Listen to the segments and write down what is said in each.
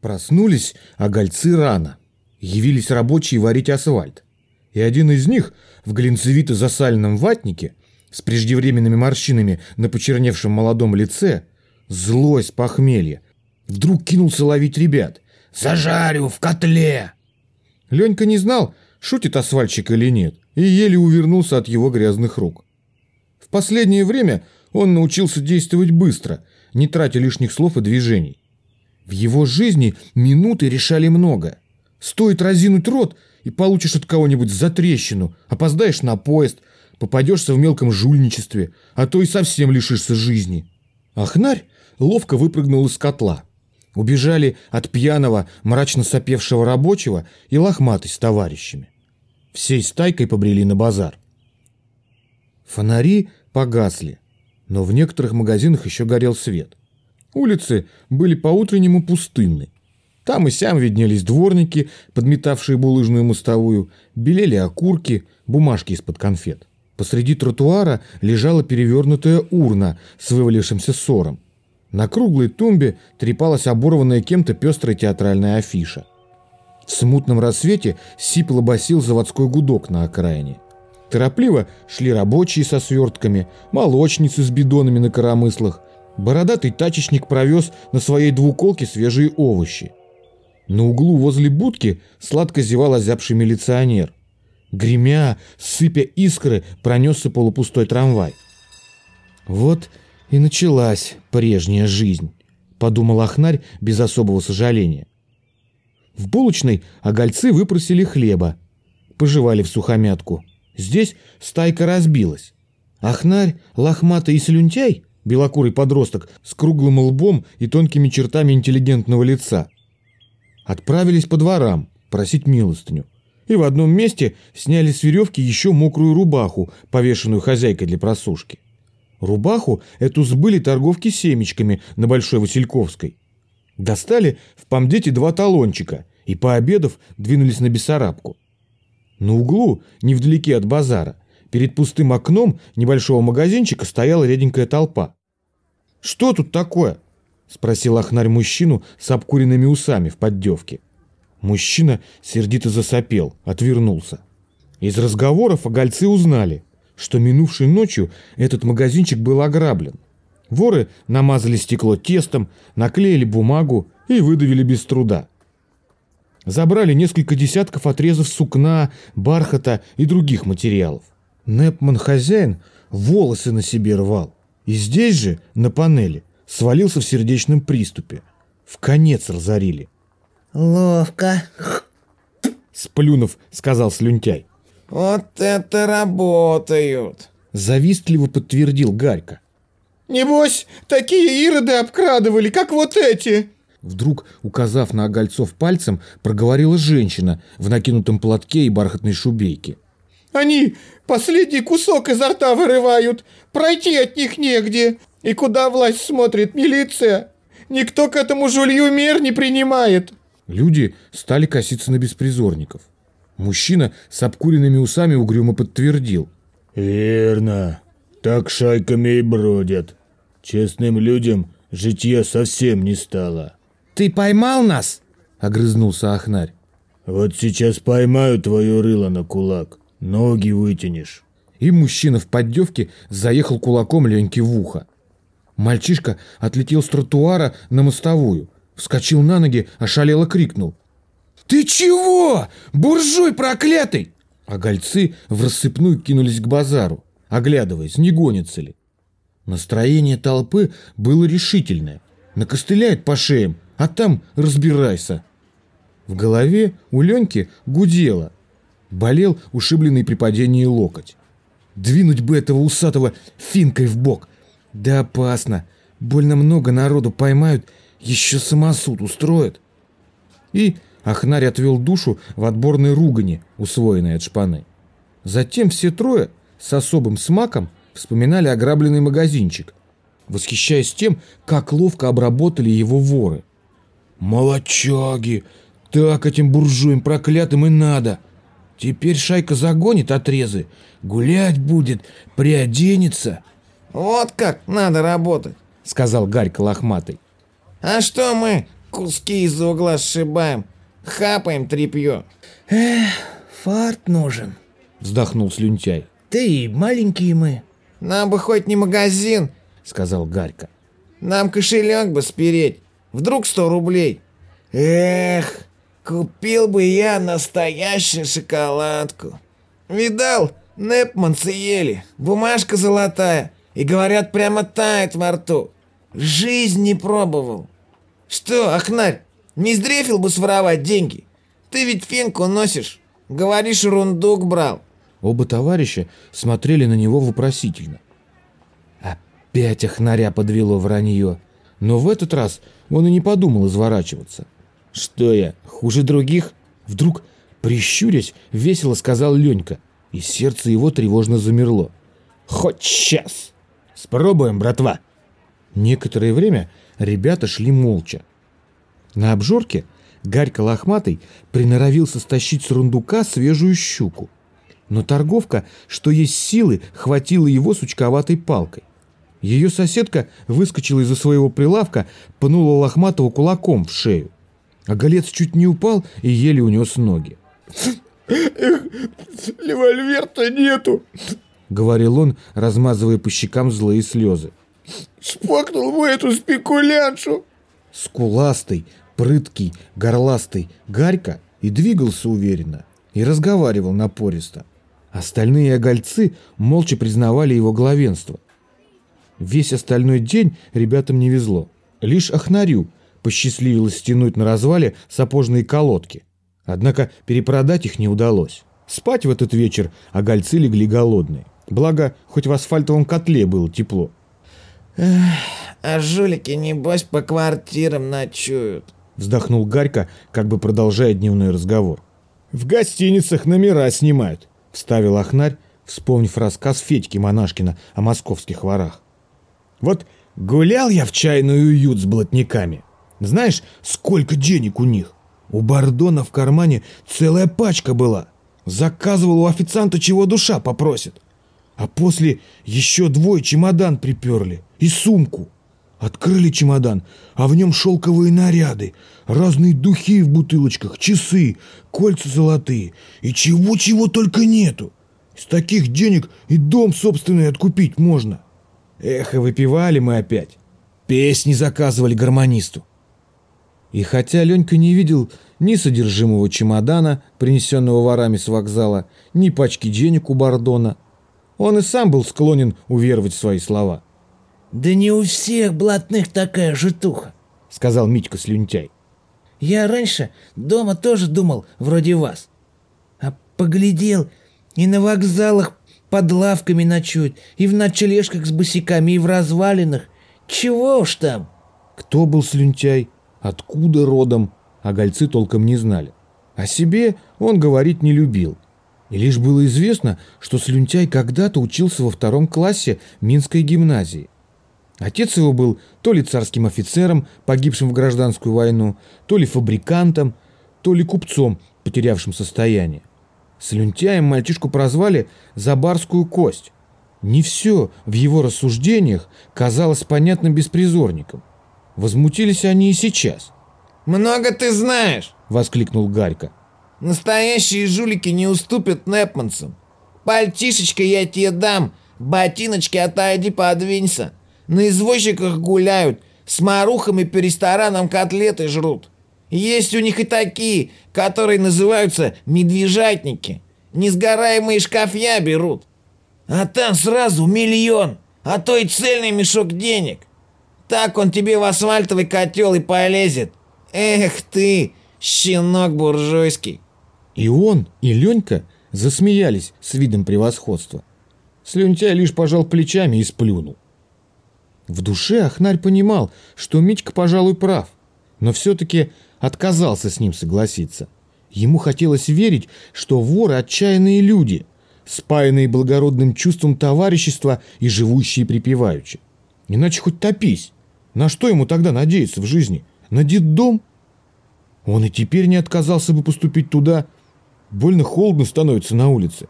Проснулись огольцы рано. Явились рабочие варить асфальт. И один из них в глинцевито-засаленном ватнике с преждевременными морщинами на почерневшем молодом лице, злость похмелья, вдруг кинулся ловить ребят. «Зажарю в котле!» Ленька не знал, шутит асфальтчик или нет, и еле увернулся от его грязных рук. В последнее время он научился действовать быстро, не тратя лишних слов и движений. В его жизни минуты решали много. Стоит разинуть рот, и получишь от кого-нибудь затрещину, опоздаешь на поезд, попадешься в мелком жульничестве, а то и совсем лишишься жизни. Ахнарь ловко выпрыгнул из котла. Убежали от пьяного, мрачно сопевшего рабочего и лохматый с товарищами. Всей стайкой побрели на базар. Фонари погасли, но в некоторых магазинах еще горел свет. Улицы были по-утреннему пустынны. Там и сям виднелись дворники, подметавшие булыжную мостовую, белели окурки, бумажки из-под конфет. Посреди тротуара лежала перевернутая урна с вывалившимся ссором. На круглой тумбе трепалась оборванная кем-то пестрая театральная афиша. В смутном рассвете сипло басил заводской гудок на окраине. Торопливо шли рабочие со свертками, молочницы с бидонами на коромыслах. Бородатый тачечник провез на своей двуколке свежие овощи. На углу возле будки сладко зевал озябший милиционер. Гремя, сыпя искры, пронесся полупустой трамвай. Вот и началась прежняя жизнь, подумал Ахнарь без особого сожаления. В булочной огольцы выпросили хлеба, пожевали в сухомятку. Здесь стайка разбилась. Ахнарь, лохматый и слюнтяй, белокурый подросток с круглым лбом и тонкими чертами интеллигентного лица, отправились по дворам просить милостыню. И в одном месте сняли с веревки еще мокрую рубаху, повешенную хозяйкой для просушки. Рубаху эту сбыли торговки семечками на Большой Васильковской. Достали в помдете два талончика и, пообедав, двинулись на Бессарабку. На углу, невдалеке от базара, перед пустым окном небольшого магазинчика стояла реденькая толпа. «Что тут такое?» — спросил Ахнарь мужчину с обкуренными усами в поддевке. Мужчина сердито засопел, отвернулся. Из разговоров огольцы узнали, что минувшей ночью этот магазинчик был ограблен. Воры намазали стекло тестом, наклеили бумагу и выдавили без труда. Забрали несколько десятков отрезов сукна, бархата и других материалов. Непман-хозяин волосы на себе рвал. И здесь же, на панели, свалился в сердечном приступе. В конец разорили. «Ловко», — сплюнув, сказал Слюнтяй. «Вот это работают!» — завистливо подтвердил Гарька. «Небось, такие ироды обкрадывали, как вот эти!» Вдруг, указав на огольцов пальцем, проговорила женщина в накинутом платке и бархатной шубейке. «Они последний кусок изо рта вырывают, пройти от них негде. И куда власть смотрит, милиция? Никто к этому жулью мер не принимает!» Люди стали коситься на беспризорников. Мужчина с обкуренными усами угрюмо подтвердил. «Верно. Так шайками и бродят. Честным людям житья совсем не стало». «Ты поймал нас?» — огрызнулся Ахнарь. «Вот сейчас поймаю твое рыло на кулак. Ноги вытянешь». И мужчина в поддевке заехал кулаком Леньке в ухо. Мальчишка отлетел с тротуара на мостовую, вскочил на ноги, ошалело крикнул. «Ты чего? Буржуй проклятый!» А гольцы в рассыпную кинулись к базару, оглядываясь, не гонится ли. Настроение толпы было решительное. Накостыляет по шеям, а там разбирайся. В голове у Леньки гудело. Болел ушибленный при падении локоть. Двинуть бы этого усатого финкой в бок. Да опасно. Больно много народу поймают, еще самосуд устроят. И Ахнарь отвел душу в отборной ругани, усвоенной от шпаны. Затем все трое с особым смаком вспоминали ограбленный магазинчик, восхищаясь тем, как ловко обработали его воры. «Молодчаги! Так этим буржуям проклятым и надо! Теперь шайка загонит отрезы, гулять будет, приоденется!» «Вот как надо работать!» — сказал Гарька лохматый. «А что мы, куски из угла сшибаем. Хапаем тряпье. Фарт нужен. Вздохнул Слюнтяй. Да и маленькие мы. Нам бы хоть не магазин, Сказал Гарька. нам кошелек бы спереть. Вдруг сто рублей. Эх, купил бы я настоящую шоколадку. Видал, Непманцы ели, бумажка золотая. И говорят, прямо тает во рту. Жизнь не пробовал. Что, Ахнарь, не сдрефил бы своровать деньги? Ты ведь фенку носишь. Говоришь, рундук брал. Оба товарища смотрели на него вопросительно. Опять охнаря подвело вранье. Но в этот раз он и не подумал изворачиваться. «Что я, хуже других?» Вдруг, прищурясь, весело сказал Ленька, и сердце его тревожно замерло. «Хоть сейчас! Спробуем, братва!» Некоторое время ребята шли молча. На обжорке Гарька Лохматый приноровился стащить с рундука свежую щуку. Но торговка, что есть силы, хватила его сучковатой палкой. Ее соседка выскочила из-за своего прилавка, пнула Лохматого кулаком в шею. А голец чуть не упал и еле унес ноги. Револьвер-то нету. Говорил он, размазывая по щекам злые слезы. Шпакнул бы эту спекуляншу. Скуластый, прыткий, горластый Гарька и двигался уверенно, и разговаривал напористо. Остальные огольцы молча признавали его главенство. Весь остальной день ребятам не везло. Лишь Ахнарю посчастливилось стянуть на развале сапожные колодки. Однако перепродать их не удалось. Спать в этот вечер огольцы легли голодные. Благо, хоть в асфальтовом котле было тепло. А жулики, небось, по квартирам ночуют. Вздохнул Гарька, как бы продолжая дневной разговор. «В гостиницах номера снимают», — вставил Ахнарь, вспомнив рассказ Федьки Монашкина о московских ворах. «Вот гулял я в чайный уют с блатниками. Знаешь, сколько денег у них? У Бардона в кармане целая пачка была. Заказывал у официанта, чего душа попросит. А после еще двое чемодан приперли и сумку. Открыли чемодан, а в нем шелковые наряды, разные духи в бутылочках, часы, кольца золотые и чего-чего только нету. С таких денег и дом собственный откупить можно. Эх, и выпивали мы опять. Песни заказывали гармонисту. И хотя Ленька не видел ни содержимого чемодана, принесенного ворами с вокзала, ни пачки денег у Бардона, он и сам был склонен уверовать в свои слова. Да не у всех блатных такая житуха. Сказал Митька Слюнтяй. Я раньше дома тоже думал, вроде вас. А поглядел, и на вокзалах под лавками ночуют, и в ночлежках с босиками, и в развалинах. Чего уж там? Кто был Слюнтяй, откуда родом, а гольцы толком не знали. О себе он говорить не любил. И лишь было известно, что Слюнтяй когда-то учился во втором классе Минской гимназии. Отец его был то ли царским офицером, погибшим в гражданскую войну, то ли фабрикантом, то ли купцом, потерявшим состояние. Слюнтяем мальчишку прозвали «за барскую кость». Не все в его рассуждениях казалось понятным беспризорникам. Возмутились они и сейчас. «Много ты знаешь!» — воскликнул Гарька. Настоящие жулики не уступят непманцам. Пальтишечка я тебе дам, ботиночки отойди подвинься. На извозчиках гуляют, с марухами по ресторанам котлеты жрут. Есть у них и такие, которые называются медвежатники. Несгораемые шкафья берут. А там сразу миллион, а то и цельный мешок денег. Так он тебе в асфальтовый котел и полезет. Эх ты, щенок буржуйский. И он, и Ленька засмеялись с видом превосходства. Слюнтяй лишь пожал плечами и сплюнул. В душе Ахнарь понимал, что Митька, пожалуй, прав, но все-таки отказался с ним согласиться. Ему хотелось верить, что воры отчаянные люди, спаянные благородным чувством товарищества и живущие припеваючи. Иначе хоть топись. На что ему тогда надеяться в жизни? На детдом? Он и теперь не отказался бы поступить туда. Больно холодно становится на улице.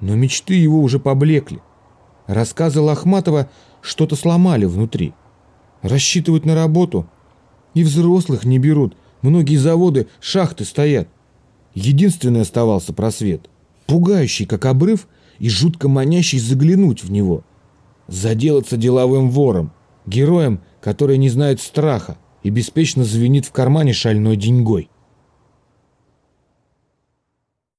Но мечты его уже поблекли. Рассказы Лохматова что-то сломали внутри. Рассчитывать на работу И взрослых не берут. Многие заводы, шахты стоят. Единственный оставался просвет. Пугающий, как обрыв, и жутко манящий заглянуть в него. Заделаться деловым вором. Героем, который не знает страха и беспечно звенит в кармане шальной деньгой.